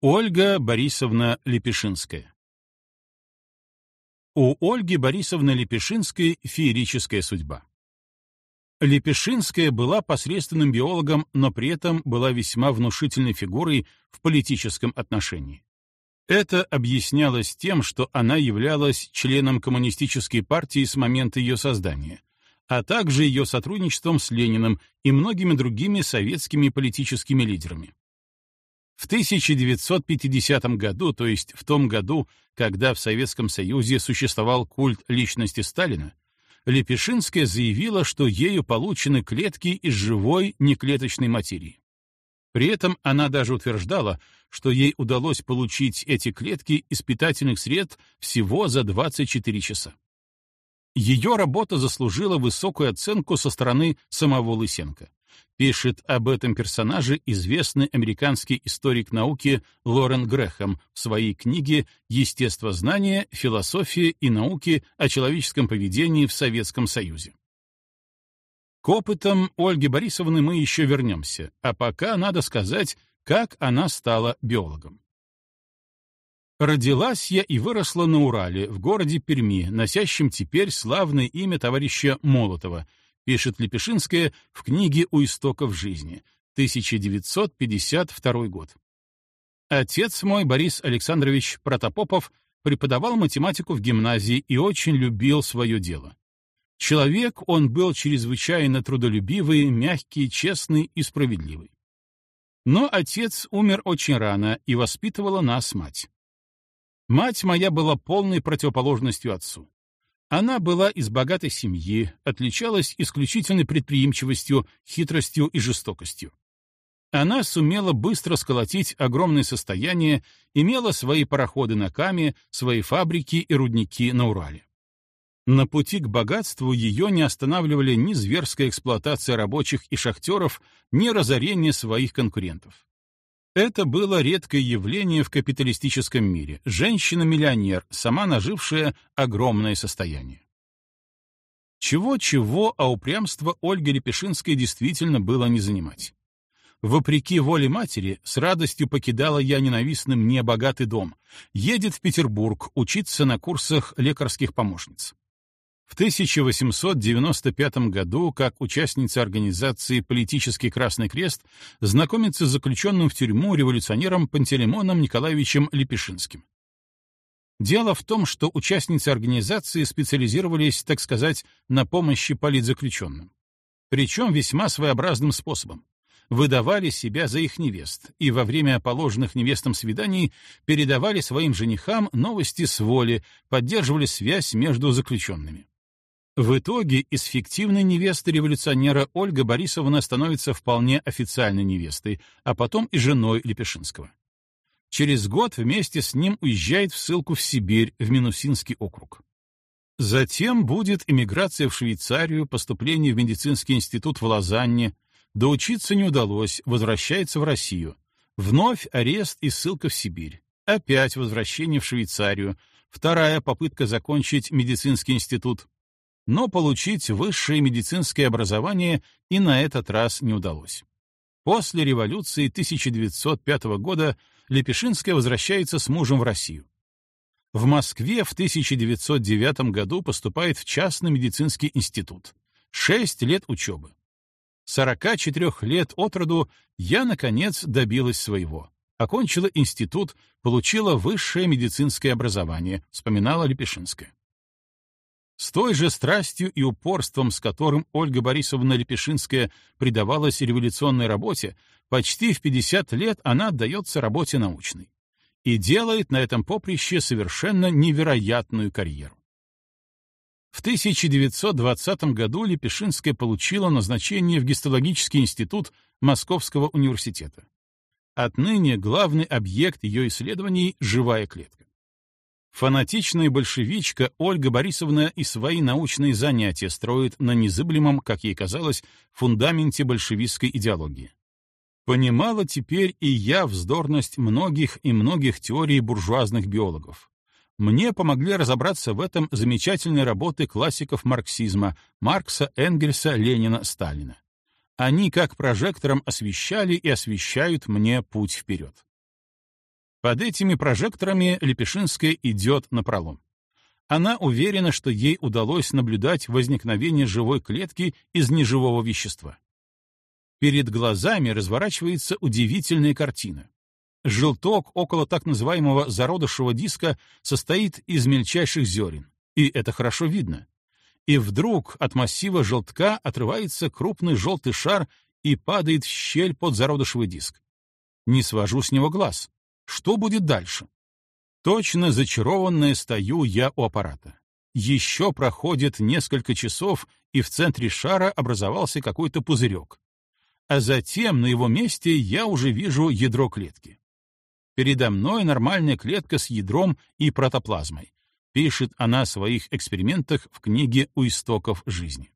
Ольга Борисовна Лепешинская У Ольги Борисовны Лепешинской феерическая судьба. Лепешинская была посредственным биологом, но при этом была весьма внушительной фигурой в политическом отношении. Это объяснялось тем, что она являлась членом коммунистической партии с момента ее создания, а также ее сотрудничеством с Лениным и многими другими советскими политическими лидерами. В 1950 году, то есть в том году, когда в Советском Союзе существовал культ личности Сталина, Лепешинская заявила, что ею получены клетки из живой неклеточной материи. При этом она даже утверждала, что ей удалось получить эти клетки из питательных сред всего за 24 часа. Ее работа заслужила высокую оценку со стороны самого Лысенко. Пишет об этом персонаже известный американский историк науки Лорен Грэхэм в своей книге «Естествознание, философия и науки о человеческом поведении в Советском Союзе». К опытам Ольги Борисовны мы еще вернемся, а пока надо сказать, как она стала биологом. Родилась я и выросла на Урале, в городе Перми, носящем теперь славное имя товарища Молотова, пишет Лепешинская в книге «У истоков жизни», 1952 год. Отец мой, Борис Александрович Протопопов, преподавал математику в гимназии и очень любил свое дело. Человек он был чрезвычайно трудолюбивый, мягкий, честный и справедливый. Но отец умер очень рано, и воспитывала нас мать. Мать моя была полной противоположностью отцу. Она была из богатой семьи, отличалась исключительной предприимчивостью, хитростью и жестокостью. Она сумела быстро сколотить огромное состояние, имела свои пароходы на Каме, свои фабрики и рудники на Урале. На пути к богатству ее не останавливали ни зверская эксплуатация рабочих и шахтеров, ни разорение своих конкурентов. Это было редкое явление в капиталистическом мире. Женщина-миллионер, сама нажившая огромное состояние. Чего-чего, а упрямство Ольги Лепешинской действительно было не занимать. Вопреки воле матери, с радостью покидала я ненавистный мне богатый дом, едет в Петербург учиться на курсах лекарских помощниц. В 1895 году, как участница организации «Политический Красный Крест», знакомится с заключенным в тюрьму революционером Пантелеймоном Николаевичем Лепешинским. Дело в том, что участницы организации специализировались, так сказать, на помощи политзаключенным. Причем весьма своеобразным способом. Выдавали себя за их невест и во время положенных невестам свиданий передавали своим женихам новости с воли, поддерживали связь между заключенными. В итоге из фиктивной невесты революционера Ольга Борисовна становится вполне официальной невестой, а потом и женой Лепешинского. Через год вместе с ним уезжает в ссылку в Сибирь, в Минусинский округ. Затем будет эмиграция в Швейцарию, поступление в медицинский институт в Лозанне. Доучиться не удалось, возвращается в Россию. Вновь арест и ссылка в Сибирь. Опять возвращение в Швейцарию. Вторая попытка закончить медицинский институт но получить высшее медицинское образование и на этот раз не удалось. После революции 1905 года Лепешинская возвращается с мужем в Россию. В Москве в 1909 году поступает в частный медицинский институт. Шесть лет учебы. 44 лет от роду я, наконец, добилась своего. Окончила институт, получила высшее медицинское образование, вспоминала Лепешинская. С той же страстью и упорством, с которым Ольга Борисовна Лепешинская предавалась революционной работе, почти в 50 лет она отдается работе научной и делает на этом поприще совершенно невероятную карьеру. В 1920 году Лепешинская получила назначение в Гистологический институт Московского университета. Отныне главный объект ее исследований — живая клетка. Фанатичная большевичка Ольга Борисовна и свои научные занятия строит на незыблемом, как ей казалось, фундаменте большевистской идеологии. Понимала теперь и я вздорность многих и многих теорий буржуазных биологов. Мне помогли разобраться в этом замечательные работы классиков марксизма Маркса, Энгельса, Ленина, Сталина. Они как прожектором освещали и освещают мне путь вперед. Под этими прожекторами Лепешинская идет на пролом. Она уверена, что ей удалось наблюдать возникновение живой клетки из неживого вещества. Перед глазами разворачивается удивительная картина. Желток около так называемого зародышевого диска состоит из мельчайших зерен, и это хорошо видно. И вдруг от массива желтка отрывается крупный желтый шар и падает в щель под зародышевый диск. Не свожу с него глаз. Что будет дальше? Точно зачарованная стою я у аппарата. Еще проходит несколько часов, и в центре шара образовался какой-то пузырек а затем на его месте я уже вижу ядро клетки. Передо мной нормальная клетка с ядром и протоплазмой. Пишет она о своих экспериментах в книге «У истоков жизни».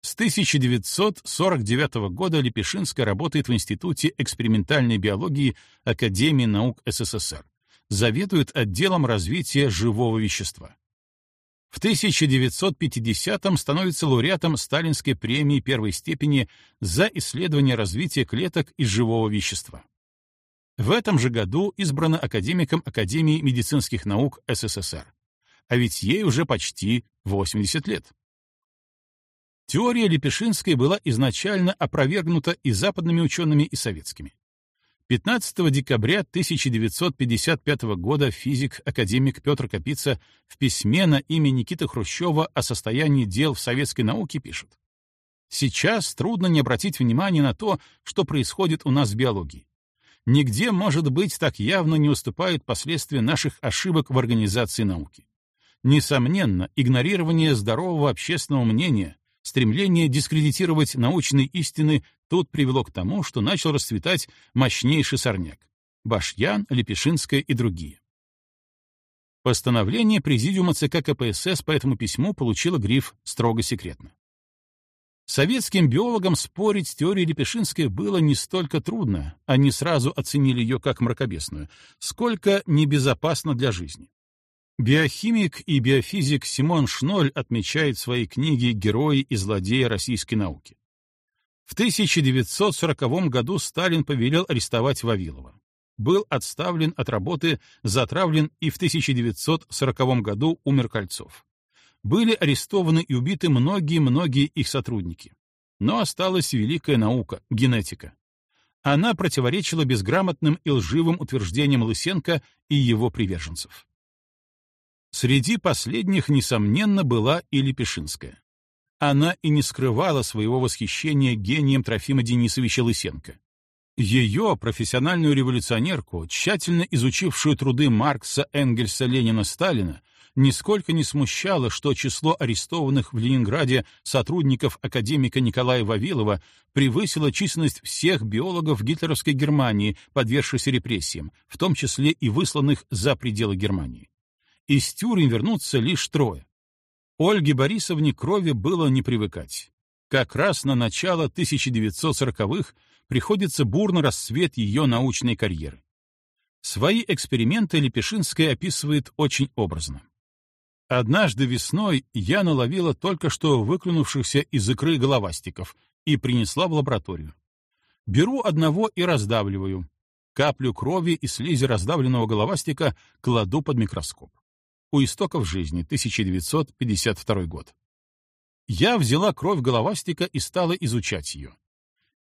С 1949 года Лепешинская работает в Институте экспериментальной биологии Академии наук СССР, заведует отделом развития живого вещества. В 1950-м становится лауреатом Сталинской премии первой степени за исследование развития клеток из живого вещества. В этом же году избрана академиком Академии медицинских наук СССР. А ведь ей уже почти 80 лет. Теория Лепешинской была изначально опровергнута и западными учеными, и советскими. 15 декабря 1955 года физик-академик Петр Капица в письме на имя Никиты Хрущева о состоянии дел в советской науке пишет. Сейчас трудно не обратить внимания на то, что происходит у нас в биологии. Нигде, может быть, так явно не уступают последствия наших ошибок в организации науки. Несомненно, игнорирование здорового общественного мнения, Стремление дискредитировать научные истины тут привело к тому, что начал расцветать мощнейший сорняк — Башьян, Лепешинская и другие. Постановление Президиума ЦК КПСС по этому письму получило гриф «строго секретно». Советским биологам спорить с теорией Лепешинской было не столько трудно, они сразу оценили ее как мракобесную, сколько небезопасно для жизни. Биохимик и биофизик Симон Шноль отмечает в своей книге «Герои и злодеи российской науки». В 1940 году Сталин повелел арестовать Вавилова. Был отставлен от работы, затравлен и в 1940 году умер Кольцов. Были арестованы и убиты многие-многие их сотрудники. Но осталась великая наука — генетика. Она противоречила безграмотным и лживым утверждениям Лысенко и его приверженцев. Среди последних, несомненно, была и Лепешинская. Она и не скрывала своего восхищения гением Трофима Денисовича Лысенко. Ее, профессиональную революционерку, тщательно изучившую труды Маркса, Энгельса, Ленина, Сталина, нисколько не смущало, что число арестованных в Ленинграде сотрудников академика Николая Вавилова превысило численность всех биологов гитлеровской Германии, подвергшихся репрессиям, в том числе и высланных за пределы Германии из тюрем вернутся лишь трое. Ольге Борисовне крови было не привыкать. Как раз на начало 1940-х приходится бурный расцвет ее научной карьеры. Свои эксперименты Лепешинская описывает очень образно. Однажды весной я наловила только что выклюнувшихся из икры головастиков и принесла в лабораторию. Беру одного и раздавливаю. Каплю крови и слизи раздавленного головастика кладу под микроскоп. У истоков жизни, 1952 год. Я взяла кровь головастика и стала изучать ее.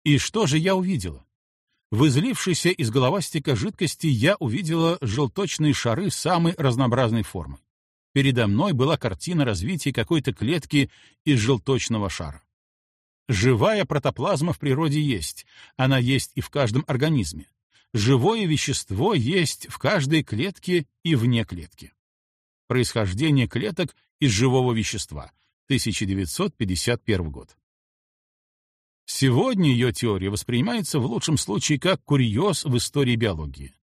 И что же я увидела? В излившейся из головастика жидкости я увидела желточные шары самой разнообразной формы. Передо мной была картина развития какой-то клетки из желточного шара. Живая протоплазма в природе есть, она есть и в каждом организме. Живое вещество есть в каждой клетке и вне клетки. Происхождение клеток из живого вещества. 1951 год. Сегодня ее теория воспринимается в лучшем случае как курьез в истории биологии.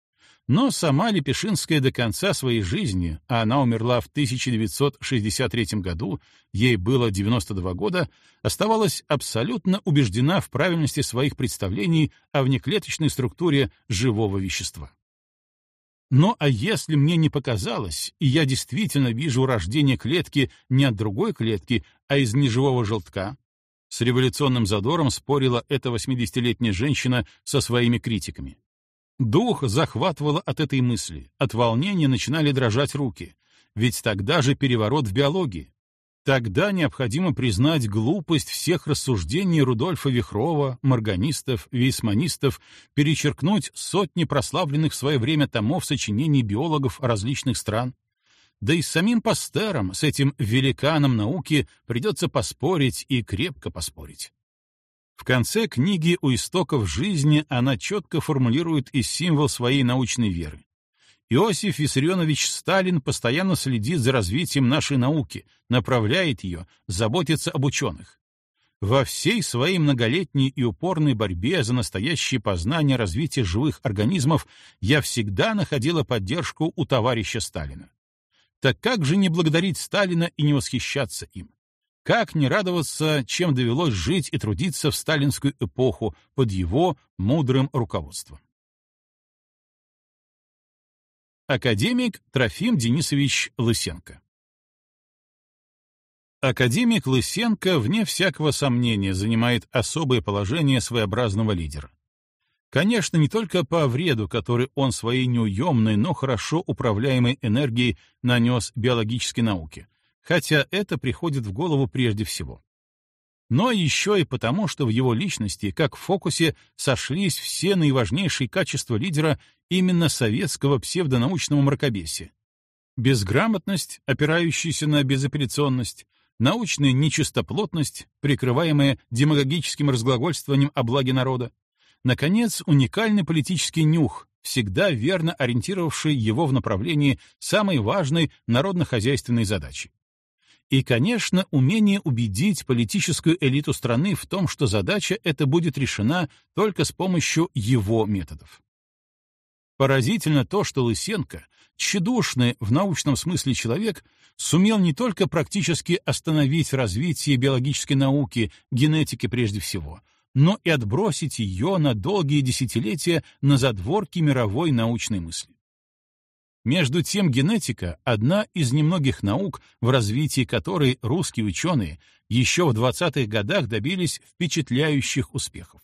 Но сама Лепешинская до конца своей жизни, а она умерла в 1963 году, ей было 92 года, оставалась абсолютно убеждена в правильности своих представлений о внеклеточной структуре живого вещества. Но а если мне не показалось, и я действительно вижу рождение клетки не от другой клетки, а из неживого желтка? С революционным задором спорила эта 80-летняя женщина со своими критиками. Дух захватывало от этой мысли, от волнения начинали дрожать руки. Ведь тогда же переворот в биологии. Тогда необходимо признать глупость всех рассуждений Рудольфа Вихрова, морганистов, вейсманистов, перечеркнуть сотни прославленных в свое время томов сочинений биологов различных стран. Да и с самим Пастером, с этим великаном науки, придется поспорить и крепко поспорить. В конце книги «У истоков жизни» она четко формулирует и символ своей научной веры. Иосиф Виссарионович Сталин постоянно следит за развитием нашей науки, направляет ее, заботится об ученых. Во всей своей многолетней и упорной борьбе за настоящее познание развития живых организмов я всегда находила поддержку у товарища Сталина. Так как же не благодарить Сталина и не восхищаться им? Как не радоваться, чем довелось жить и трудиться в сталинскую эпоху под его мудрым руководством? Академик Трофим Денисович Лысенко Академик Лысенко, вне всякого сомнения, занимает особое положение своеобразного лидера. Конечно, не только по вреду, который он своей неуемной, но хорошо управляемой энергией нанес биологической науке, хотя это приходит в голову прежде всего но еще и потому, что в его личности, как в фокусе, сошлись все наиважнейшие качества лидера именно советского псевдонаучного мракобесия. Безграмотность, опирающаяся на безапелляционность, научная нечистоплотность, прикрываемая демагогическим разглагольствованием о благе народа, наконец, уникальный политический нюх, всегда верно ориентировавший его в направлении самой важной народно-хозяйственной задачи. И, конечно, умение убедить политическую элиту страны в том, что задача эта будет решена только с помощью его методов. Поразительно то, что Лысенко, тщедушный в научном смысле человек, сумел не только практически остановить развитие биологической науки, генетики прежде всего, но и отбросить ее на долгие десятилетия на задворки мировой научной мысли. Между тем генетика — одна из немногих наук, в развитии которой русские ученые еще в 20-х годах добились впечатляющих успехов.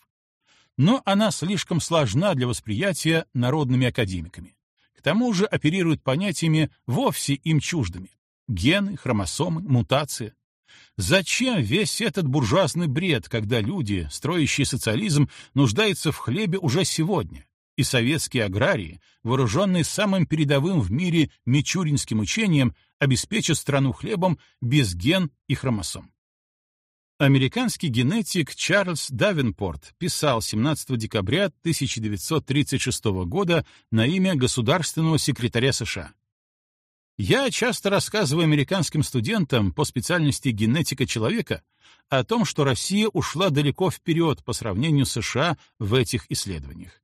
Но она слишком сложна для восприятия народными академиками. К тому же оперирует понятиями вовсе им чуждыми — гены, хромосомы, мутация. Зачем весь этот буржуазный бред, когда люди, строящие социализм, нуждаются в хлебе уже сегодня? И советские аграрии, вооруженные самым передовым в мире мичуринским учением, обеспечат страну хлебом без ген и хромосом. Американский генетик Чарльз Давенпорт писал 17 декабря 1936 года на имя государственного секретаря США. Я часто рассказываю американским студентам по специальности генетика человека о том, что Россия ушла далеко вперед по сравнению с США в этих исследованиях.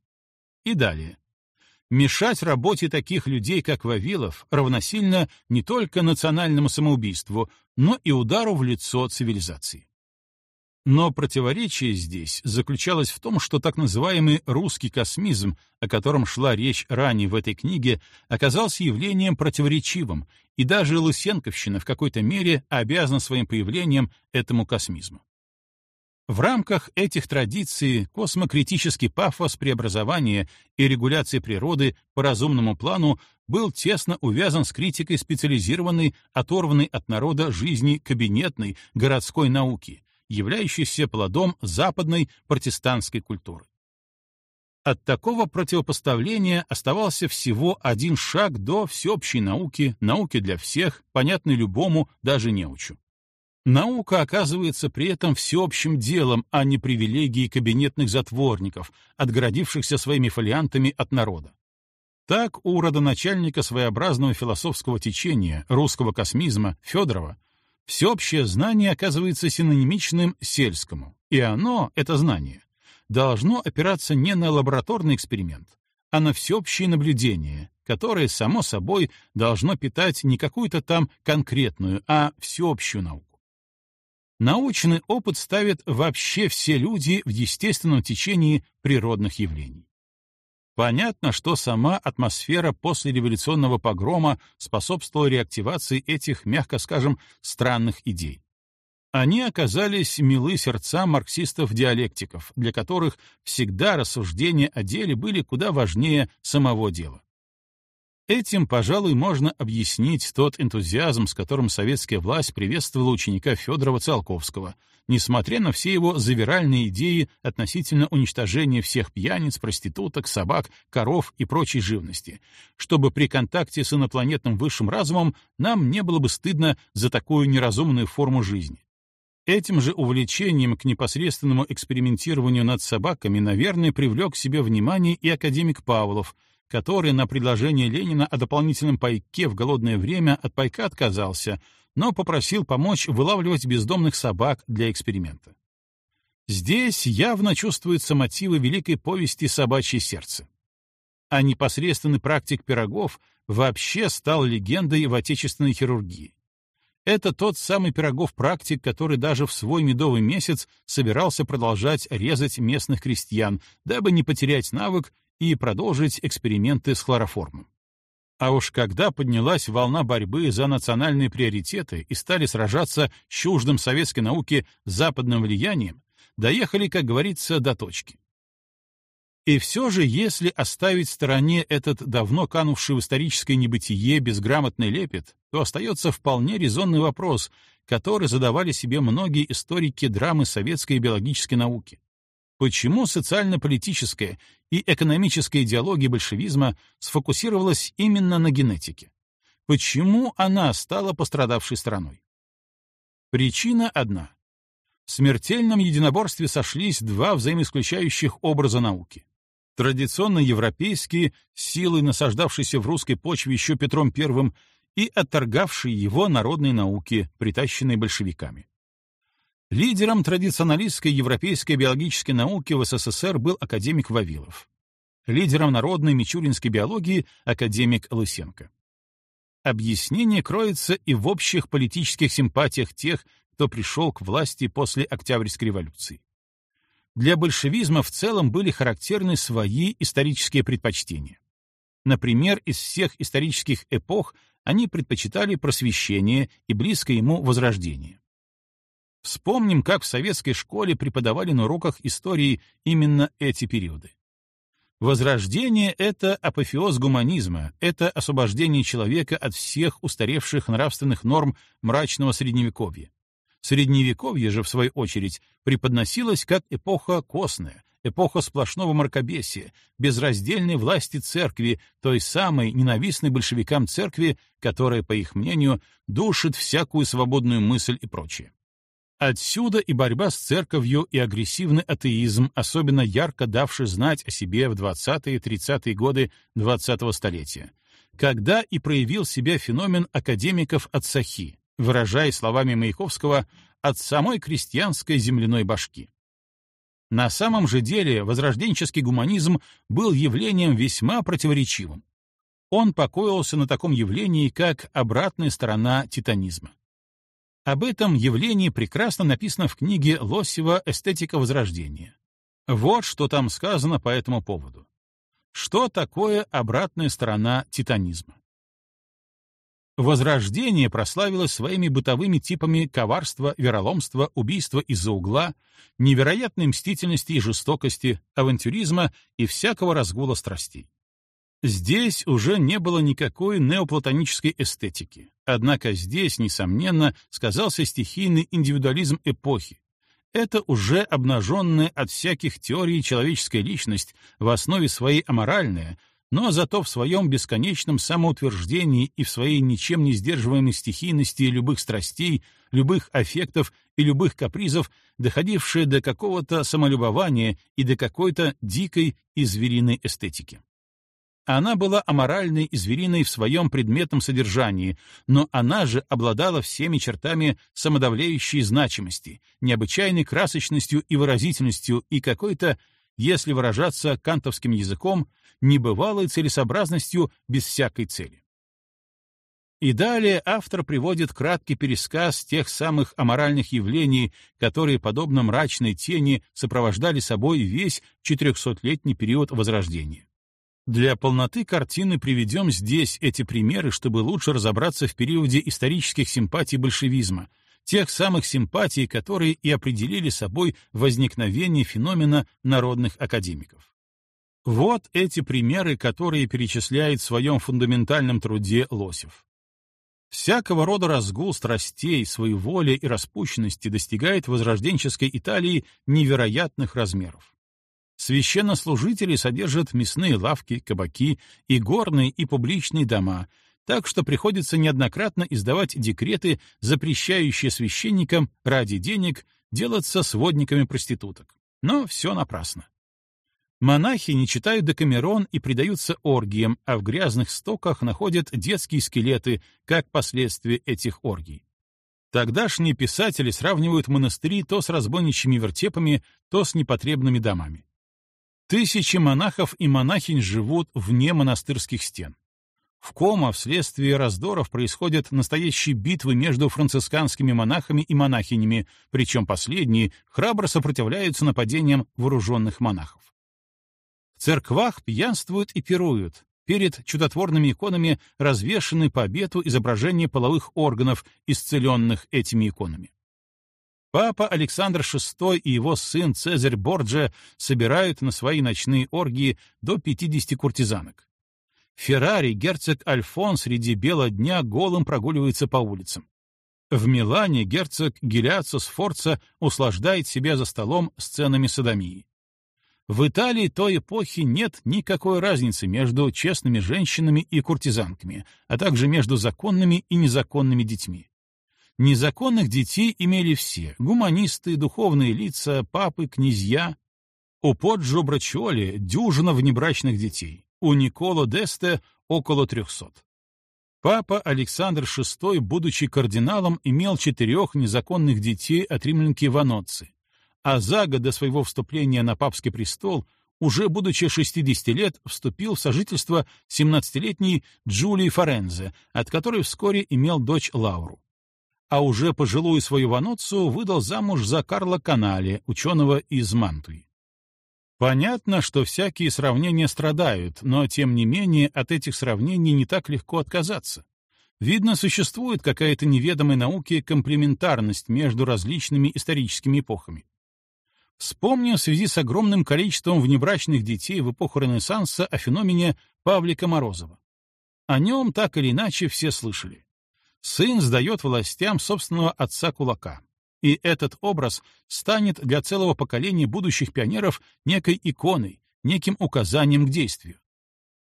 И далее. Мешать работе таких людей, как Вавилов, равносильно не только национальному самоубийству, но и удару в лицо цивилизации. Но противоречие здесь заключалось в том, что так называемый русский космизм, о котором шла речь ранее в этой книге, оказался явлением противоречивым, и даже Лысенковщина в какой-то мере обязана своим появлением этому космизму. В рамках этих традиций космокритический пафос преобразования и регуляции природы по разумному плану был тесно увязан с критикой специализированной, оторванной от народа жизни кабинетной, городской науки, являющейся плодом западной протестантской культуры. От такого противопоставления оставался всего один шаг до всеобщей науки, науки для всех, понятной любому, даже неучу. Наука оказывается при этом всеобщим делом, а не привилегией кабинетных затворников, отгородившихся своими фолиантами от народа. Так у родоначальника своеобразного философского течения, русского космизма, Федорова, всеобщее знание оказывается синонимичным сельскому, и оно, это знание, должно опираться не на лабораторный эксперимент, а на всеобщее наблюдение, которое, само собой, должно питать не какую-то там конкретную, а всеобщую науку. Научный опыт ставит вообще все люди в естественном течении природных явлений. Понятно, что сама атмосфера после революционного погрома способствовала реактивации этих, мягко скажем, странных идей. Они оказались милы сердца марксистов-диалектиков, для которых всегда рассуждения о деле были куда важнее самого дела. Этим, пожалуй, можно объяснить тот энтузиазм, с которым советская власть приветствовала ученика Федорова Циолковского, несмотря на все его завиральные идеи относительно уничтожения всех пьяниц, проституток, собак, коров и прочей живности, чтобы при контакте с инопланетным высшим разумом нам не было бы стыдно за такую неразумную форму жизни. Этим же увлечением к непосредственному экспериментированию над собаками, наверное, привлек к себе внимание и академик Павлов, который на предложение Ленина о дополнительном пайке в голодное время от пайка отказался, но попросил помочь вылавливать бездомных собак для эксперимента. Здесь явно чувствуются мотивы великой повести «Собачье сердце». А непосредственный практик пирогов вообще стал легендой в отечественной хирургии. Это тот самый пирогов-практик, который даже в свой медовый месяц собирался продолжать резать местных крестьян, дабы не потерять навык и продолжить эксперименты с хлороформом. А уж когда поднялась волна борьбы за национальные приоритеты и стали сражаться с чуждым советской науке западным влиянием, доехали, как говорится, до точки. И все же, если оставить в стороне этот давно канувший в историческое небытие безграмотный лепет, то остается вполне резонный вопрос, который задавали себе многие историки драмы советской биологической науки. Почему социально-политическая и экономическая идеология большевизма сфокусировалась именно на генетике? Почему она стала пострадавшей стороной? Причина одна. В смертельном единоборстве сошлись два взаимоисключающих образа науки. Традиционно европейские, силой насаждавшиеся в русской почве еще Петром I, и отторгавшие его народные науки, притащенные большевиками. Лидером традиционалистской европейской биологической науки в СССР был академик Вавилов. Лидером народной мичуринской биологии — академик Лысенко. Объяснение кроется и в общих политических симпатиях тех, кто пришел к власти после Октябрьской революции. Для большевизма в целом были характерны свои исторические предпочтения. Например, из всех исторических эпох они предпочитали просвещение и близко ему возрождение. Вспомним, как в советской школе преподавали на уроках истории именно эти периоды. Возрождение — это апофеоз гуманизма, это освобождение человека от всех устаревших нравственных норм мрачного Средневековья. Средневековье же, в свою очередь, преподносилось как эпоха костная, эпоха сплошного мракобесия, безраздельной власти церкви, той самой ненавистной большевикам церкви, которая, по их мнению, душит всякую свободную мысль и прочее. Отсюда и борьба с церковью и агрессивный атеизм, особенно ярко давший знать о себе в 20-30-е годы 20-го столетия, когда и проявил себя феномен академиков от Сахи, выражая словами Маяковского «от самой крестьянской земляной башки». На самом же деле возрожденческий гуманизм был явлением весьма противоречивым. Он покоился на таком явлении, как обратная сторона титанизма. Об этом явлении прекрасно написано в книге Лосева «Эстетика Возрождения». Вот что там сказано по этому поводу. Что такое обратная сторона титанизма? Возрождение прославилось своими бытовыми типами коварства, вероломства, убийства из-за угла, невероятной мстительности и жестокости, авантюризма и всякого разгула страстей. Здесь уже не было никакой неоплатонической эстетики. Однако здесь, несомненно, сказался стихийный индивидуализм эпохи. Это уже обнаженная от всяких теорий человеческая личность, в основе своей аморальная, но зато в своем бесконечном самоутверждении и в своей ничем не сдерживаемой стихийности любых страстей, любых аффектов и любых капризов, доходившая до какого-то самолюбования и до какой-то дикой и звериной эстетики. Она была аморальной и звериной в своем предметном содержании, но она же обладала всеми чертами самодавляющей значимости, необычайной красочностью и выразительностью и какой-то, если выражаться кантовским языком, небывалой целесообразностью без всякой цели. И далее автор приводит краткий пересказ тех самых аморальных явлений, которые, подобно мрачной тени, сопровождали собой весь 400-летний период Возрождения. Для полноты картины приведем здесь эти примеры, чтобы лучше разобраться в периоде исторических симпатий большевизма, тех самых симпатий, которые и определили собой возникновение феномена народных академиков. Вот эти примеры, которые перечисляет в своем фундаментальном труде Лосев. Всякого рода разгул страстей, своей воли и распущенности достигает возрожденческой Италии невероятных размеров. Священнослужители содержат мясные лавки, кабаки и горные и публичные дома, так что приходится неоднократно издавать декреты, запрещающие священникам ради денег делаться сводниками проституток. Но все напрасно. Монахи не читают Декамерон и предаются оргиям, а в грязных стоках находят детские скелеты, как последствия этих оргий. Тогдашние писатели сравнивают монастыри то с разбойничьими вертепами, то с непотребными домами. Тысячи монахов и монахинь живут вне монастырских стен. В Кома вследствие раздоров происходят настоящие битвы между францисканскими монахами и монахинями, причем последние храбро сопротивляются нападениям вооруженных монахов. В церквах пьянствуют и пируют. Перед чудотворными иконами развешаны по обету изображения половых органов, исцеленных этими иконами. Папа Александр VI и его сын Цезарь Борджа собирают на свои ночные оргии до 50 куртизанок. Феррари герцог Альфон среди бела дня голым прогуливается по улицам. В Милане герцог Гелиацо Сфорца услаждает себя за столом сценами садомии. В Италии той эпохи нет никакой разницы между честными женщинами и куртизанками, а также между законными и незаконными детьми. Незаконных детей имели все — гуманисты, духовные лица, папы, князья. У Поджо Брачоли дюжина внебрачных детей, у Николо Десте — около трехсот. Папа Александр VI, будучи кардиналом, имел четырех незаконных детей от римлянки Ваноцци, а за год до своего вступления на папский престол, уже будучи 60 лет, вступил в сожительство 17-летней Джулии Форензе, от которой вскоре имел дочь Лауру. А уже пожилую свою Ваноццу выдал замуж за Карла Канале, ученого из Мантуи. Понятно, что всякие сравнения страдают, но, тем не менее, от этих сравнений не так легко отказаться. Видно, существует какая-то неведомая науке комплементарность между различными историческими эпохами. Вспомним в связи с огромным количеством внебрачных детей в эпоху Ренессанса о феномене Павлика Морозова. О нем так или иначе все слышали. Сын сдает властям собственного отца кулака. И этот образ станет для целого поколения будущих пионеров некой иконой, неким указанием к действию.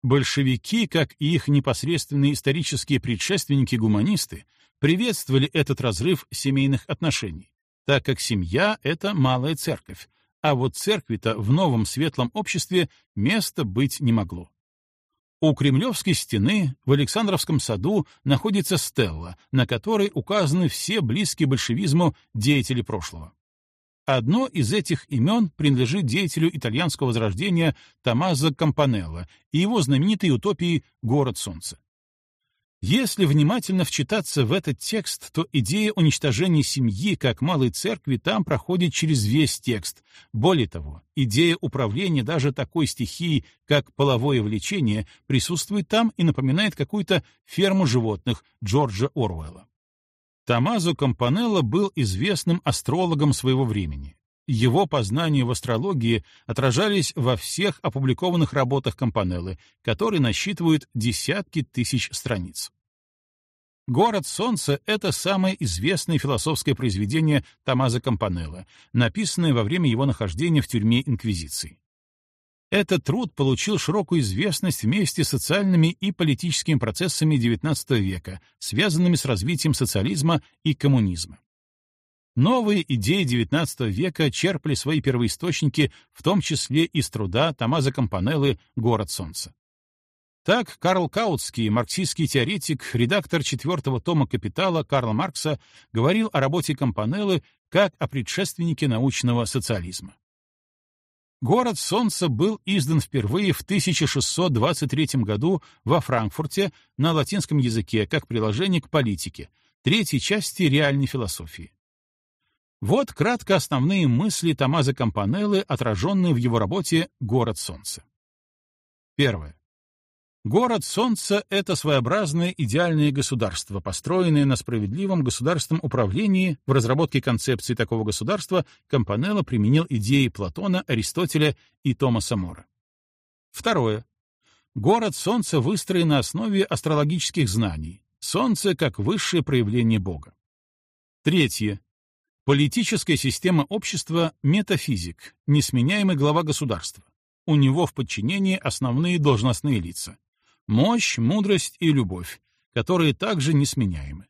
Большевики, как и их непосредственные исторические предшественники-гуманисты, приветствовали этот разрыв семейных отношений так как семья — это малая церковь, а вот церкви-то в новом светлом обществе места быть не могло. У Кремлевской стены в Александровском саду находится стелла, на которой указаны все близкие большевизму деятели прошлого. Одно из этих имен принадлежит деятелю итальянского возрождения Томазо Кампанелло и его знаменитой утопии «Город солнца». Если внимательно вчитаться в этот текст, то идея уничтожения семьи как малой церкви там проходит через весь текст. Более того, идея управления даже такой стихией, как половое влечение, присутствует там и напоминает какую-то ферму животных Джорджа Оруэлла. Томазо Кампанелло был известным астрологом своего времени. Его познания в астрологии отражались во всех опубликованных работах Кампанеллы, которые насчитывают десятки тысяч страниц. «Город солнца» — это самое известное философское произведение Томазо Кампанелло, написанное во время его нахождения в тюрьме Инквизиции. Этот труд получил широкую известность вместе с социальными и политическими процессами XIX века, связанными с развитием социализма и коммунизма. Новые идеи XIX века черпали свои первоисточники, в том числе из труда Томазо Кампанеллы «Город солнца». Так Карл Каутский, марксистский теоретик, редактор четвертого тома «Капитала» Карла Маркса, говорил о работе Кампанеллы как о предшественнике научного социализма. «Город солнца» был издан впервые в 1623 году во Франкфурте на латинском языке как приложение к политике, третьей части реальной философии. Вот кратко основные мысли Томазо Кампанеллы, отраженные в его работе «Город солнца». Первое. Город Солнца — это своеобразное идеальное государство, построенное на справедливом государственном управлении. В разработке концепции такого государства Кампанелло применил идеи Платона, Аристотеля и Томаса Мора. Второе. Город Солнца выстроен на основе астрологических знаний. Солнце как высшее проявление Бога. Третье. Политическая система общества — метафизик, несменяемый глава государства. У него в подчинении основные должностные лица мощь, мудрость и любовь, которые также несменяемы.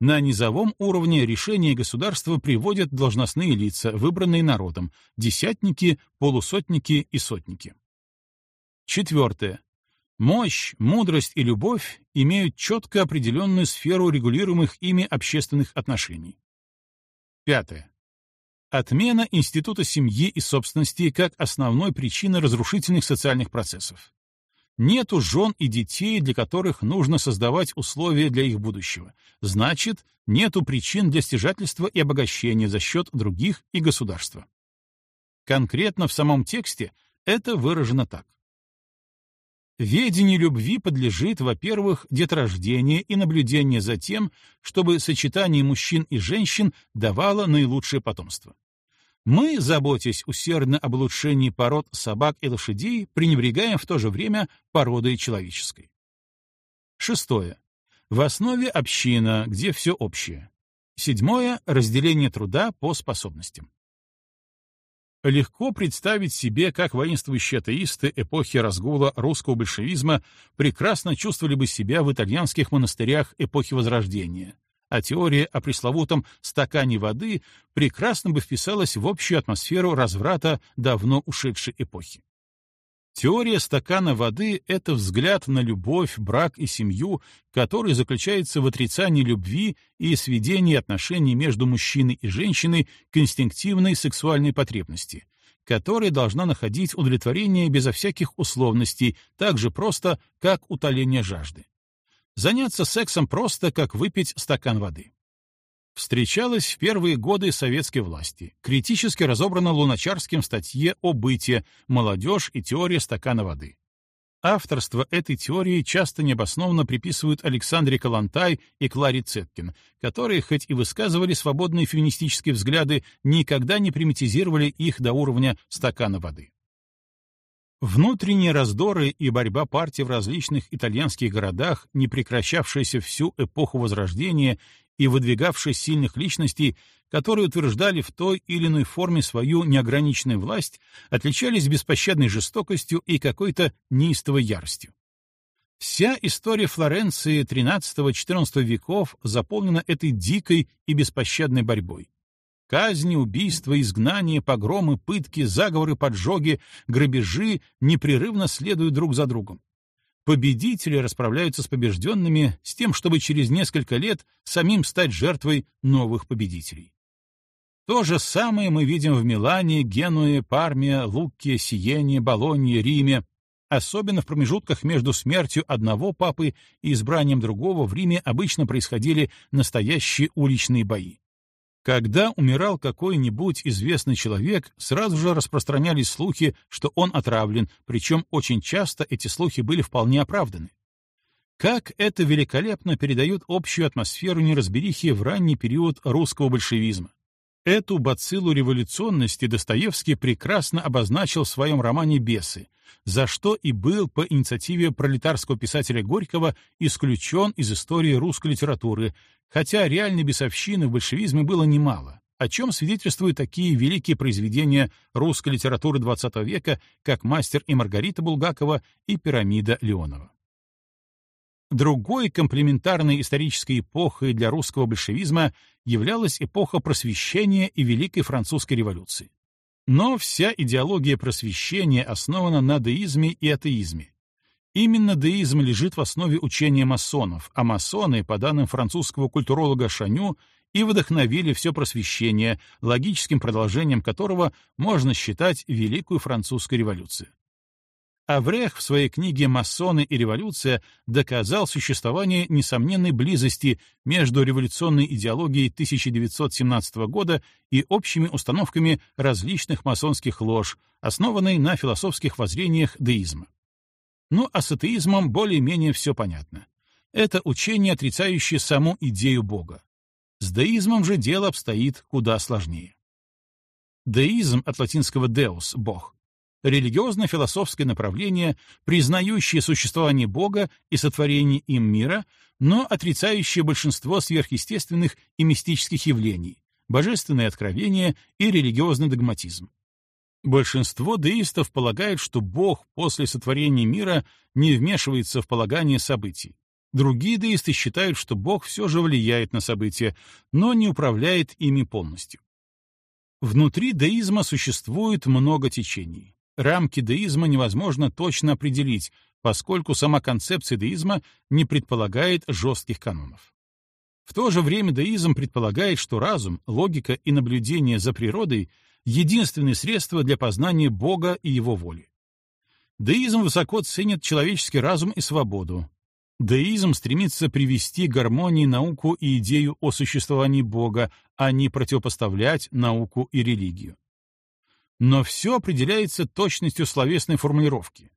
На низовом уровне решения государства приводят должностные лица, выбранные народом, десятники, полусотники и сотники. Четвертое. Мощь, мудрость и любовь имеют четко определенную сферу регулируемых ими общественных отношений. Пятое. Отмена института семьи и собственности как основной причины разрушительных социальных процессов. Нету жен и детей, для которых нужно создавать условия для их будущего. Значит, нету причин для стяжательства и обогащения за счет других и государства. Конкретно в самом тексте это выражено так. Ведение любви подлежит, во-первых, деторождение и наблюдение за тем, чтобы сочетание мужчин и женщин давало наилучшее потомство. Мы, заботясь усердно об улучшении пород собак и лошадей, пренебрегаем в то же время породой человеческой. Шестое. В основе община, где все общее. Седьмое — разделение труда по способностям. Легко представить себе, как воинствующие атеисты эпохи разгула русского большевизма прекрасно чувствовали бы себя в итальянских монастырях эпохи Возрождения, а теория о пресловутом стакане воды прекрасно бы вписалась в общую атмосферу разврата давно ушедшей эпохи. Теория стакана воды — это взгляд на любовь, брак и семью, который заключается в отрицании любви и сведении отношений между мужчиной и женщиной к инстинктивной сексуальной потребности, которая должна находить удовлетворение безо всяких условностей, так же просто, как утоление жажды. Заняться сексом просто, как выпить стакан воды. Встречалась в первые годы советской власти, критически разобрана Луначарским в статье о бытие «Молодежь и теория стакана воды». Авторство этой теории часто необоснованно приписывают Александре Калантай и Кларе Цеткин, которые, хоть и высказывали свободные феминистические взгляды, никогда не примитизировали их до уровня стакана воды. Внутренние раздоры и борьба партий в различных итальянских городах, не прекращавшиеся всю эпоху Возрождения и выдвигавшие сильных личностей, которые утверждали в той или иной форме свою неограниченную власть, отличались беспощадной жестокостью и какой-то неистовой яростью. Вся история Флоренции XIII-XIV веков заполнена этой дикой и беспощадной борьбой. Казни, убийства, изгнания, погромы, пытки, заговоры, поджоги, грабежи непрерывно следуют друг за другом. Победители расправляются с побежденными с тем, чтобы через несколько лет самим стать жертвой новых победителей. То же самое мы видим в Милане, Генуе, Парме, Лукке, Сиене, Болонье, Риме, особенно в промежутках между смертью одного папы и избранием другого в Риме обычно происходили настоящие уличные бои. Когда умирал какой-нибудь известный человек, сразу же распространялись слухи, что он отравлен, причем очень часто эти слухи были вполне оправданы. Как это великолепно передает общую атмосферу неразберихи в ранний период русского большевизма. Эту бациллу революционности Достоевский прекрасно обозначил в своем романе «Бесы», за что и был по инициативе пролетарского писателя Горького исключен из истории русской литературы, хотя реальной бесовщины в большевизме было немало, о чем свидетельствуют такие великие произведения русской литературы XX века, как «Мастер и Маргарита» Булгакова и «Пирамида» Леонова. Другой комплементарной исторической эпохой для русского большевизма являлась эпоха просвещения и Великой Французской революции. Но вся идеология просвещения основана на деизме и атеизме. Именно деизм лежит в основе учения масонов, а масоны, по данным французского культуролога Шаню, и вдохновили все просвещение, логическим продолжением которого можно считать Великую Французскую революцию. Аврех в своей книге «Масоны и революция» доказал существование несомненной близости между революционной идеологией 1917 года и общими установками различных масонских лож, основанной на философских воззрениях деизма. Ну а с атеизмом более-менее все понятно. Это учение, отрицающее саму идею Бога. С деизмом же дело обстоит куда сложнее. Деизм от латинского «deus» — «бог» — религиозно-философское направление, признающее существование Бога и сотворение им мира, но отрицающее большинство сверхъестественных и мистических явлений, божественное откровение и религиозный догматизм. Большинство деистов полагает, что Бог после сотворения мира не вмешивается в полагание событий. Другие деисты считают, что Бог все же влияет на события, но не управляет ими полностью. Внутри деизма существует много течений. Рамки деизма невозможно точно определить, поскольку сама концепция деизма не предполагает жестких канонов. В то же время деизм предполагает, что разум, логика и наблюдение за природой — единственные средства для познания Бога и Его воли. Деизм высоко ценит человеческий разум и свободу, Деизм стремится привести к гармонии науку и идею о существовании Бога, а не противопоставлять науку и религию. Но все определяется точностью словесной формулировки.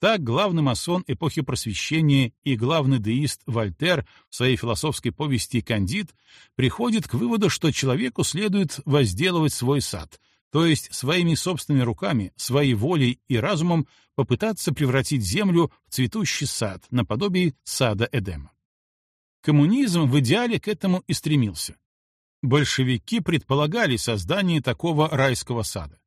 Так главный масон эпохи Просвещения и главный деист Вольтер в своей философской повести «Кандид» приходит к выводу, что человеку следует возделывать свой сад — то есть своими собственными руками, своей волей и разумом попытаться превратить землю в цветущий сад, наподобие сада Эдема. Коммунизм в идеале к этому и стремился. Большевики предполагали создание такого райского сада.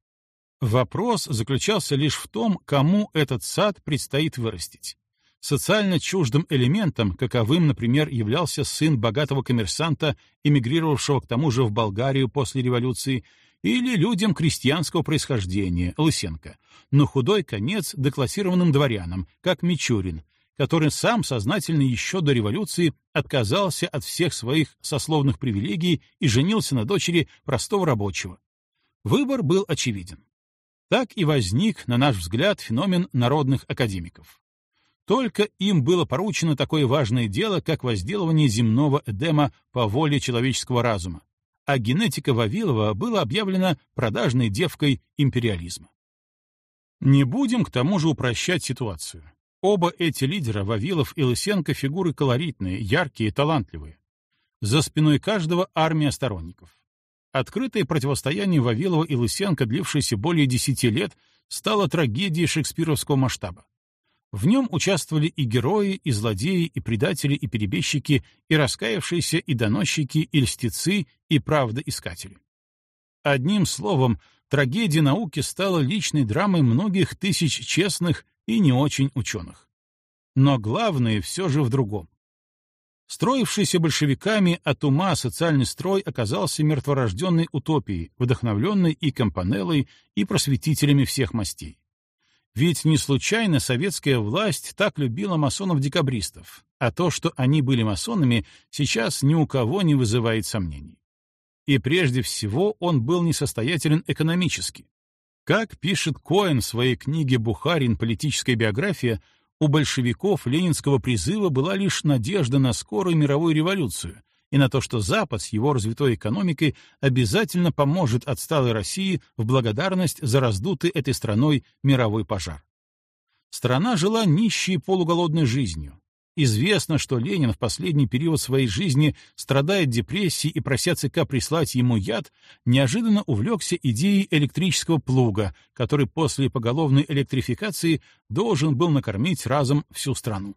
Вопрос заключался лишь в том, кому этот сад предстоит вырастить. Социально чуждым элементом, каковым, например, являлся сын богатого коммерсанта, эмигрировавшего к тому же в Болгарию после революции, или людям крестьянского происхождения, Лысенко, но худой конец деклассированным дворянам, как Мичурин, который сам сознательно еще до революции отказался от всех своих сословных привилегий и женился на дочери простого рабочего. Выбор был очевиден. Так и возник, на наш взгляд, феномен народных академиков. Только им было поручено такое важное дело, как возделывание земного Эдема по воле человеческого разума, а генетика Вавилова была объявлена продажной девкой империализма. Не будем к тому же упрощать ситуацию. Оба эти лидера, Вавилов и Лысенко, фигуры колоритные, яркие, талантливые. За спиной каждого армия сторонников. Открытое противостояние Вавилова и Лысенко, длившееся более десяти лет, стало трагедией шекспировского масштаба. В нем участвовали и герои, и злодеи, и предатели, и перебежчики, и раскаявшиеся, и доносчики, и льстецы, и правдоискатели. Одним словом, трагедия науки стала личной драмой многих тысяч честных и не очень ученых. Но главное все же в другом. Строившийся большевиками от ума социальный строй оказался мертворожденной утопией, вдохновленной и компанеллой, и просветителями всех мастей. Ведь не случайно советская власть так любила масонов-декабристов, а то, что они были масонами, сейчас ни у кого не вызывает сомнений. И прежде всего он был несостоятелен экономически. Как пишет Коэн в своей книге «Бухарин. Политическая биография», у большевиков ленинского призыва была лишь надежда на скорую мировую революцию, и на то, что Запад с его развитой экономикой обязательно поможет отсталой России в благодарность за раздутый этой страной мировой пожар. Страна жила нищей полуголодной жизнью. Известно, что Ленин в последний период своей жизни, страдая депрессией и прося ЦК прислать ему яд, неожиданно увлекся идеей электрического плуга, который после поголовной электрификации должен был накормить разом всю страну.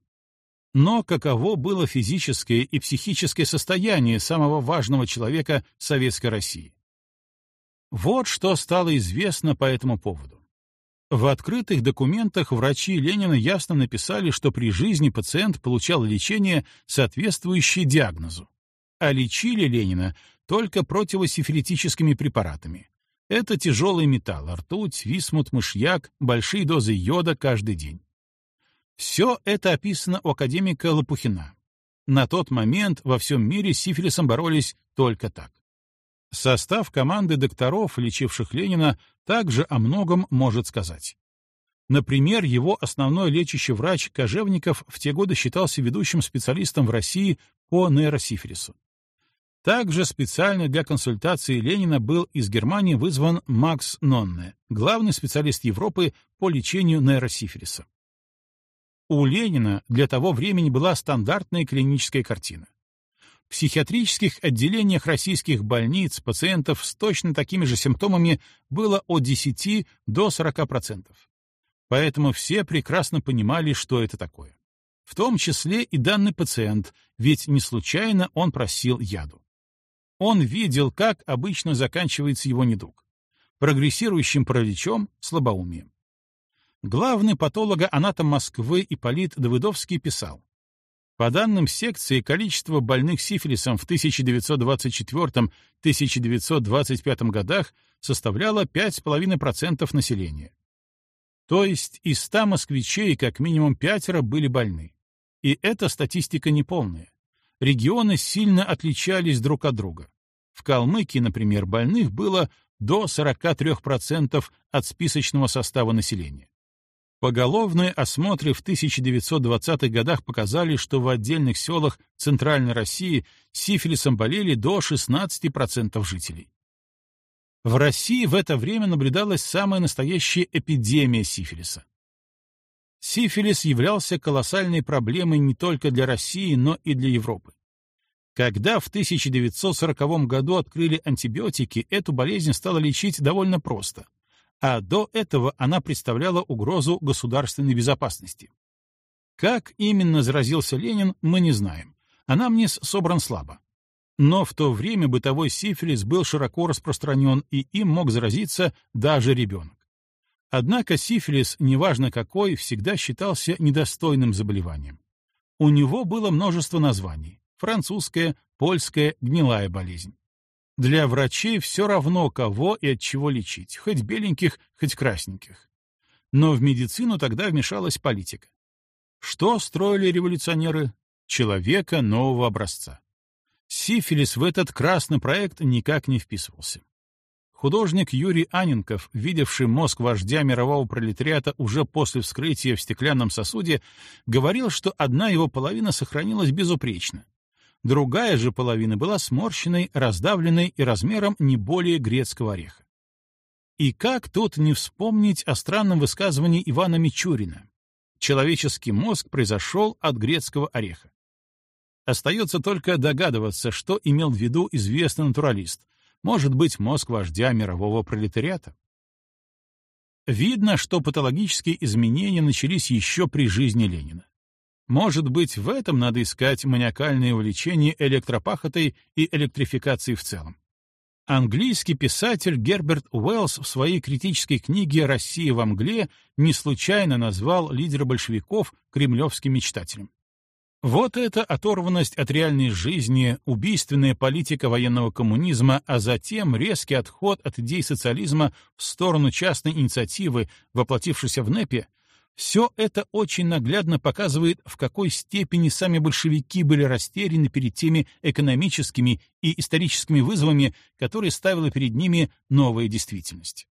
Но каково было физическое и психическое состояние самого важного человека Советской России? Вот что стало известно по этому поводу. В открытых документах врачи Ленина ясно написали, что при жизни пациент получал лечение, соответствующее диагнозу. А лечили Ленина только противосифилитическими препаратами. Это тяжелый металл, ртуть, висмут, мышьяк, большие дозы йода каждый день. Все это описано у академика Лопухина. На тот момент во всем мире с сифилисом боролись только так. Состав команды докторов, лечивших Ленина, также о многом может сказать. Например, его основной лечащий врач Кожевников в те годы считался ведущим специалистом в России по нейросифилису. Также специально для консультации Ленина был из Германии вызван Макс Нонне, главный специалист Европы по лечению нейросифилиса. У Ленина для того времени была стандартная клиническая картина. В психиатрических отделениях российских больниц пациентов с точно такими же симптомами было от 10 до 40%. Поэтому все прекрасно понимали, что это такое. В том числе и данный пациент, ведь не случайно он просил яду. Он видел, как обычно заканчивается его недуг. Прогрессирующим параличом, слабоумием. Главный патологоанатом Москвы Ипполит Давыдовский писал, по данным секции, количество больных сифилисом в 1924-1925 годах составляло 5,5% населения. То есть из 100 москвичей как минимум пятеро были больны. И эта статистика неполная. Регионы сильно отличались друг от друга. В Калмыкии, например, больных было до 43% от списочного состава населения. Поголовные осмотры в 1920-х годах показали, что в отдельных селах Центральной России сифилисом болели до 16% жителей. В России в это время наблюдалась самая настоящая эпидемия сифилиса. Сифилис являлся колоссальной проблемой не только для России, но и для Европы. Когда в 1940 году открыли антибиотики, эту болезнь стало лечить довольно просто — а до этого она представляла угрозу государственной безопасности. Как именно заразился Ленин, мы не знаем. Анамнез собран слабо. Но в то время бытовой сифилис был широко распространен, и им мог заразиться даже ребенок. Однако сифилис, неважно какой, всегда считался недостойным заболеванием. У него было множество названий — французская, польская, гнилая болезнь. Для врачей все равно, кого и от чего лечить, хоть беленьких, хоть красненьких. Но в медицину тогда вмешалась политика. Что строили революционеры? Человека нового образца. Сифилис в этот красный проект никак не вписывался. Художник Юрий Аненков, видевший мозг вождя мирового пролетариата уже после вскрытия в стеклянном сосуде, говорил, что одна его половина сохранилась безупречно, другая же половина была сморщенной, раздавленной и размером не более грецкого ореха. И как тут не вспомнить о странном высказывании Ивана Мичурина? Человеческий мозг произошел от грецкого ореха. Остается только догадываться, что имел в виду известный натуралист. Может быть, мозг вождя мирового пролетариата? Видно, что патологические изменения начались еще при жизни Ленина. Может быть, в этом надо искать маниакальное увлечение электропахотой и электрификацией в целом. Английский писатель Герберт Уэллс в своей критической книге «Россия в мгле» не случайно назвал лидера большевиков кремлевским мечтателем. Вот эта оторванность от реальной жизни, убийственная политика военного коммунизма, а затем резкий отход от идей социализма в сторону частной инициативы, воплотившейся в НЭПе, все это очень наглядно показывает, в какой степени сами большевики были растеряны перед теми экономическими и историческими вызовами, которые ставила перед ними новая действительность.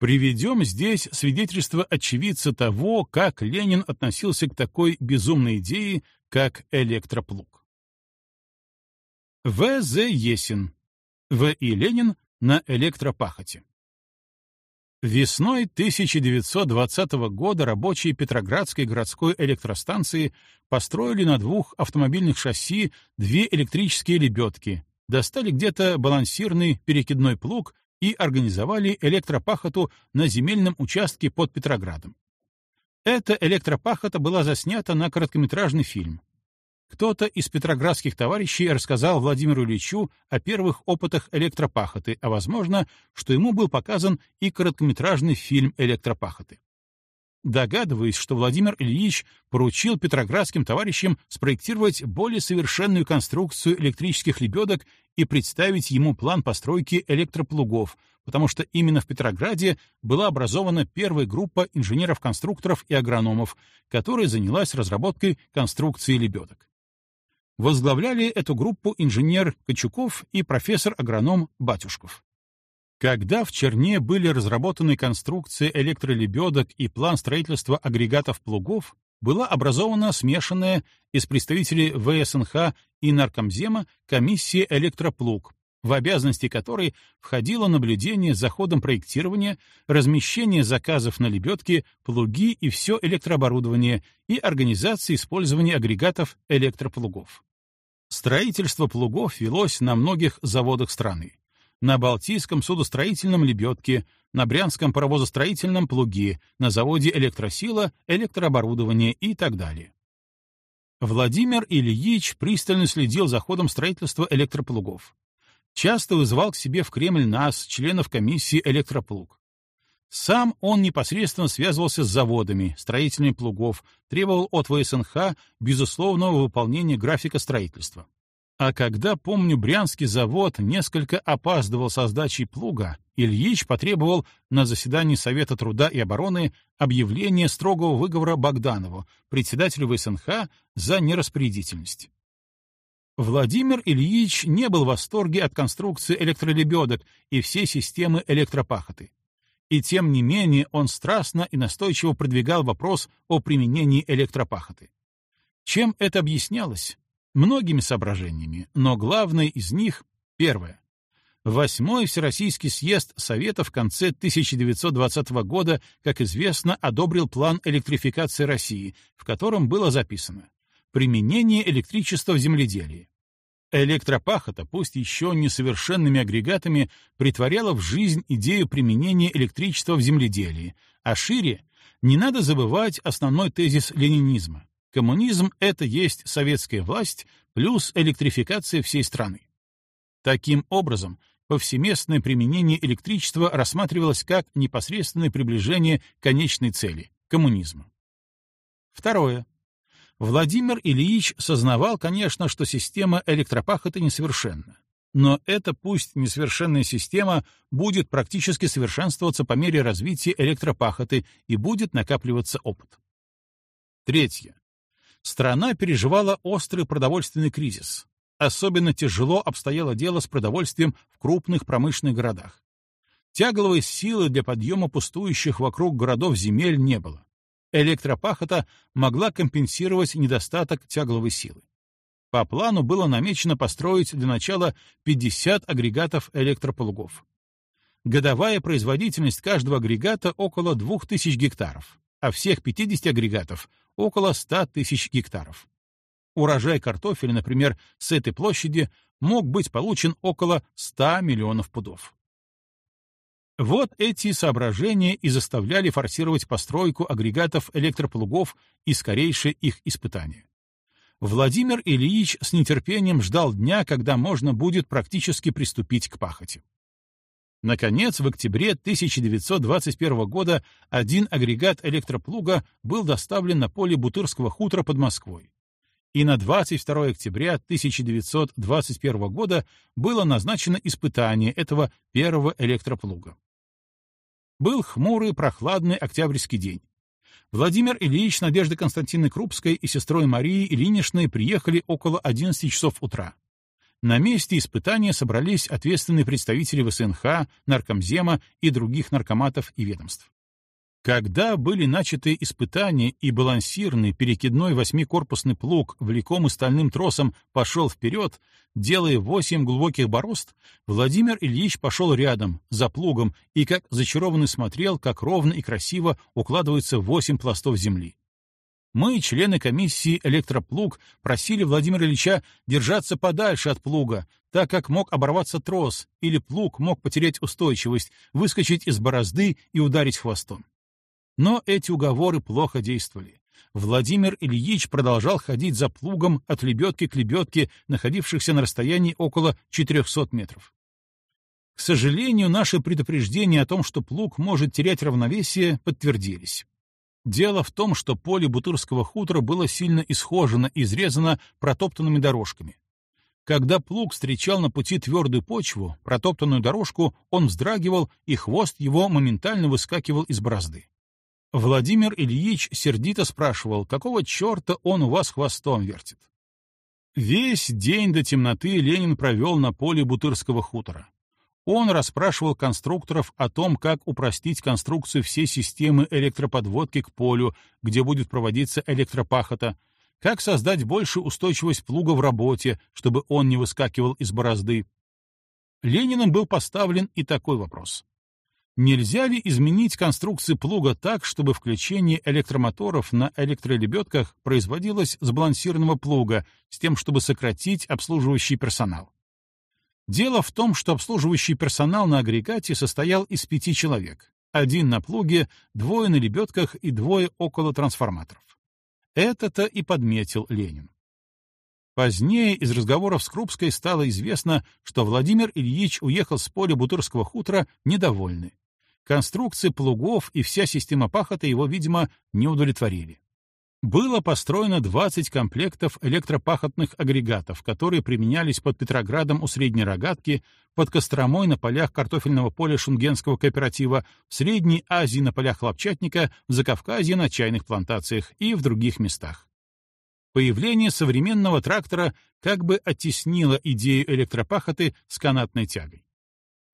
Приведем здесь свидетельство очевидца того, как Ленин относился к такой безумной идее, как электроплуг. В. З. Есин. В. И. Ленин на электропахоте. Весной 1920 года рабочие Петроградской городской электростанции построили на двух автомобильных шасси две электрические лебедки, достали где-то балансирный перекидной плуг и организовали электропахоту на земельном участке под Петроградом. Эта электропахота была заснята на короткометражный фильм. Кто-то из петроградских товарищей рассказал Владимиру Ильичу о первых опытах электропахоты, а, возможно, что ему был показан и короткометражный фильм «Электропахоты». Догадываясь, что Владимир Ильич поручил петроградским товарищам спроектировать более совершенную конструкцию электрических лебедок и представить ему план постройки электроплугов, потому что именно в Петрограде была образована первая группа инженеров-конструкторов и агрономов, которая занялась разработкой конструкции лебедок. Возглавляли эту группу инженер Кочуков и профессор-агроном Батюшков. Когда в Черне были разработаны конструкции электролебедок и план строительства агрегатов плугов, была образована смешанная из представителей ВСНХ и Наркомзема комиссия «Электроплуг», в обязанности которой входило наблюдение за ходом проектирования, размещение заказов на лебедке, плуги и все электрооборудование и организация использования агрегатов электроплугов. Строительство плугов велось на многих заводах страны. На Балтийском судостроительном лебедке, на Брянском паровозостроительном плуге, на заводе электросила, электрооборудование и так далее. Владимир Ильич пристально следил за ходом строительства электроплугов. Часто вызывал к себе в Кремль нас, членов комиссии «Электроплуг». Сам он непосредственно связывался с заводами, строителями плугов, требовал от ВСНХ безусловного выполнения графика строительства. А когда, помню, Брянский завод несколько опаздывал со сдачей плуга, Ильич потребовал на заседании Совета труда и обороны объявления строгого выговора Богданову, председателю ВСНХ, за нераспорядительность. Владимир Ильич не был в восторге от конструкции электролебедок и всей системы электропахоты. И тем не менее он страстно и настойчиво продвигал вопрос о применении электропахоты. Чем это объяснялось? Многими соображениями, но главное из них — первое. Восьмой Всероссийский съезд Совета в конце 1920 года, как известно, одобрил план электрификации России, в котором было записано применение электричества в земледелии. Электропахота, пусть еще несовершенными агрегатами, притворяла в жизнь идею применения электричества в земледелии, а шире не надо забывать основной тезис ленинизма. Коммунизм — это есть советская власть плюс электрификация всей страны. Таким образом, повсеместное применение электричества рассматривалось как непосредственное приближение конечной цели — коммунизму. Второе. Владимир Ильич сознавал, конечно, что система электропахоты несовершенна. Но эта пусть несовершенная система будет практически совершенствоваться по мере развития электропахоты и будет накапливаться опыт. Третье страна переживала острый продовольственный кризис. Особенно тяжело обстояло дело с продовольствием в крупных промышленных городах. Тягловой силы для подъема пустующих вокруг городов земель не было. Электропахота могла компенсировать недостаток тягловой силы. По плану было намечено построить для начала 50 агрегатов электрополугов. Годовая производительность каждого агрегата около 2000 гектаров, а всех 50 агрегатов около 100 тысяч гектаров. Урожай картофеля, например, с этой площади мог быть получен около 100 миллионов пудов. Вот эти соображения и заставляли форсировать постройку агрегатов электроплугов и скорейшее их испытание. Владимир Ильич с нетерпением ждал дня, когда можно будет практически приступить к пахоте. Наконец, в октябре 1921 года один агрегат электроплуга был доставлен на поле Бутырского хутора под Москвой. И на 22 октября 1921 года было назначено испытание этого первого электроплуга. Был хмурый, прохладный октябрьский день. Владимир Ильич, Надежда Константиновна Крупская и сестрой Марии Ильиничной приехали около 11 часов утра. На месте испытания собрались ответственные представители ВСНХ, Наркомзема и других наркоматов и ведомств. Когда были начаты испытания и балансирный перекидной восьмикорпусный плуг, влекомый стальным тросом, пошел вперед, делая восемь глубоких борозд, Владимир Ильич пошел рядом, за плугом, и как зачарованный смотрел, как ровно и красиво укладываются восемь пластов земли. Мы, члены комиссии «Электроплуг», просили Владимира Ильича держаться подальше от плуга, так как мог оборваться трос, или плуг мог потерять устойчивость, выскочить из борозды и ударить хвостом. Но эти уговоры плохо действовали. Владимир Ильич продолжал ходить за плугом от лебедки к лебедке, находившихся на расстоянии около 400 метров. К сожалению, наши предупреждения о том, что плуг может терять равновесие, подтвердились. Дело в том, что поле Бутырского хутора было сильно исхожено и изрезано протоптанными дорожками. Когда плуг встречал на пути твердую почву, протоптанную дорожку, он вздрагивал, и хвост его моментально выскакивал из борозды. Владимир Ильич сердито спрашивал, какого черта он у вас хвостом вертит. Весь день до темноты Ленин провел на поле Бутырского хутора. Он расспрашивал конструкторов о том, как упростить конструкцию всей системы электроподводки к полю, где будет проводиться электропахота, как создать большую устойчивость плуга в работе, чтобы он не выскакивал из борозды. Лениным был поставлен и такой вопрос. Нельзя ли изменить конструкции плуга так, чтобы включение электромоторов на электролебедках производилось с балансированного плуга, с тем, чтобы сократить обслуживающий персонал? Дело в том, что обслуживающий персонал на агрегате состоял из пяти человек. Один на плуге, двое на лебедках и двое около трансформаторов. Это-то и подметил Ленин. Позднее из разговоров с Крупской стало известно, что Владимир Ильич уехал с поля Бутырского хутора недовольный. Конструкции плугов и вся система пахота его, видимо, не удовлетворили. Было построено 20 комплектов электропахотных агрегатов, которые применялись под Петроградом у Средней Рогатки, под Костромой на полях картофельного поля Шунгенского кооператива, в Средней Азии на полях хлопчатника, в Закавказье на чайных плантациях и в других местах. Появление современного трактора как бы оттеснило идею электропахоты с канатной тягой.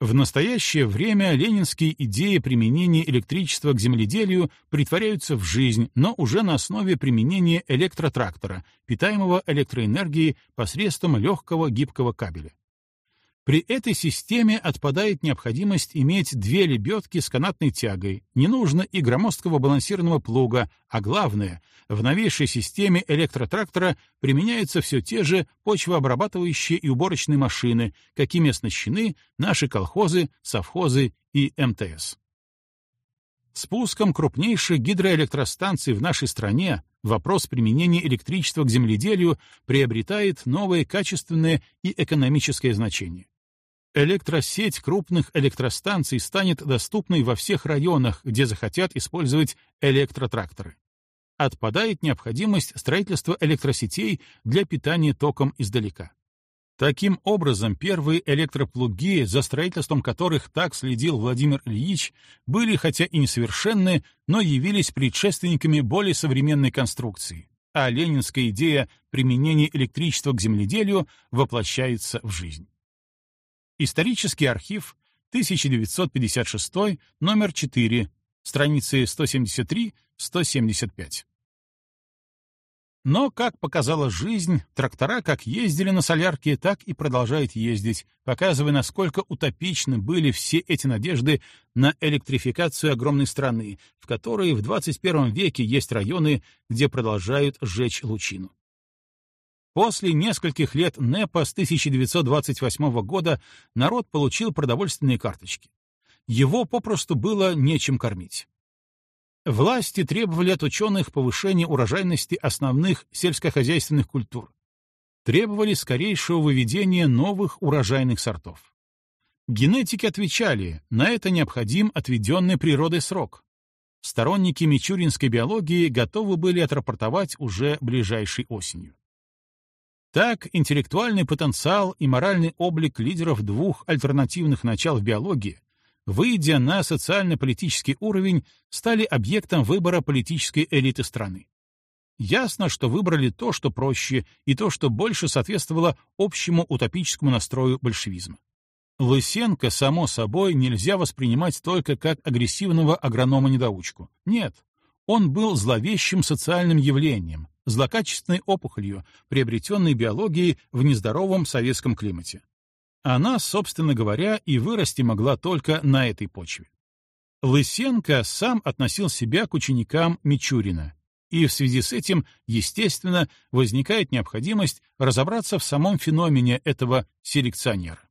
В настоящее время ленинские идеи применения электричества к земледелию притворяются в жизнь, но уже на основе применения электротрактора, питаемого электроэнергией посредством легкого гибкого кабеля. При этой системе отпадает необходимость иметь две лебедки с канатной тягой, не нужно и громоздкого балансированного плуга, а главное, в новейшей системе электротрактора применяются все те же почвообрабатывающие и уборочные машины, какими оснащены наши колхозы, совхозы и МТС. Спуском крупнейших гидроэлектростанций в нашей стране вопрос применения электричества к земледелию приобретает новое качественное и экономическое значение. Электросеть крупных электростанций станет доступной во всех районах, где захотят использовать электротракторы. Отпадает необходимость строительства электросетей для питания током издалека. Таким образом, первые электроплуги, за строительством которых так следил Владимир Ильич, были хотя и несовершенны, но явились предшественниками более современной конструкции, а ленинская идея применения электричества к земледелию воплощается в жизнь. Исторический архив, 1956, номер 4, страницы 173-175. Но, как показала жизнь, трактора как ездили на солярке, так и продолжают ездить, показывая, насколько утопичны были все эти надежды на электрификацию огромной страны, в которой в 21 веке есть районы, где продолжают сжечь лучину. После нескольких лет НЭПа с 1928 года народ получил продовольственные карточки. Его попросту было нечем кормить. Власти требовали от ученых повышения урожайности основных сельскохозяйственных культур. Требовали скорейшего выведения новых урожайных сортов. Генетики отвечали, на это необходим отведенный природой срок. Сторонники мичуринской биологии готовы были отрапортовать уже ближайшей осенью. Так, интеллектуальный потенциал и моральный облик лидеров двух альтернативных начал в биологии, выйдя на социально-политический уровень, стали объектом выбора политической элиты страны. Ясно, что выбрали то, что проще, и то, что больше соответствовало общему утопическому настрою большевизма. Лысенко, само собой, нельзя воспринимать только как агрессивного агронома-недоучку. Нет, он был зловещим социальным явлением, злокачественной опухолью, приобретенной биологией в нездоровом советском климате. Она, собственно говоря, и вырасти могла только на этой почве. Лысенко сам относил себя к ученикам Мичурина, и в связи с этим, естественно, возникает необходимость разобраться в самом феномене этого селекционера.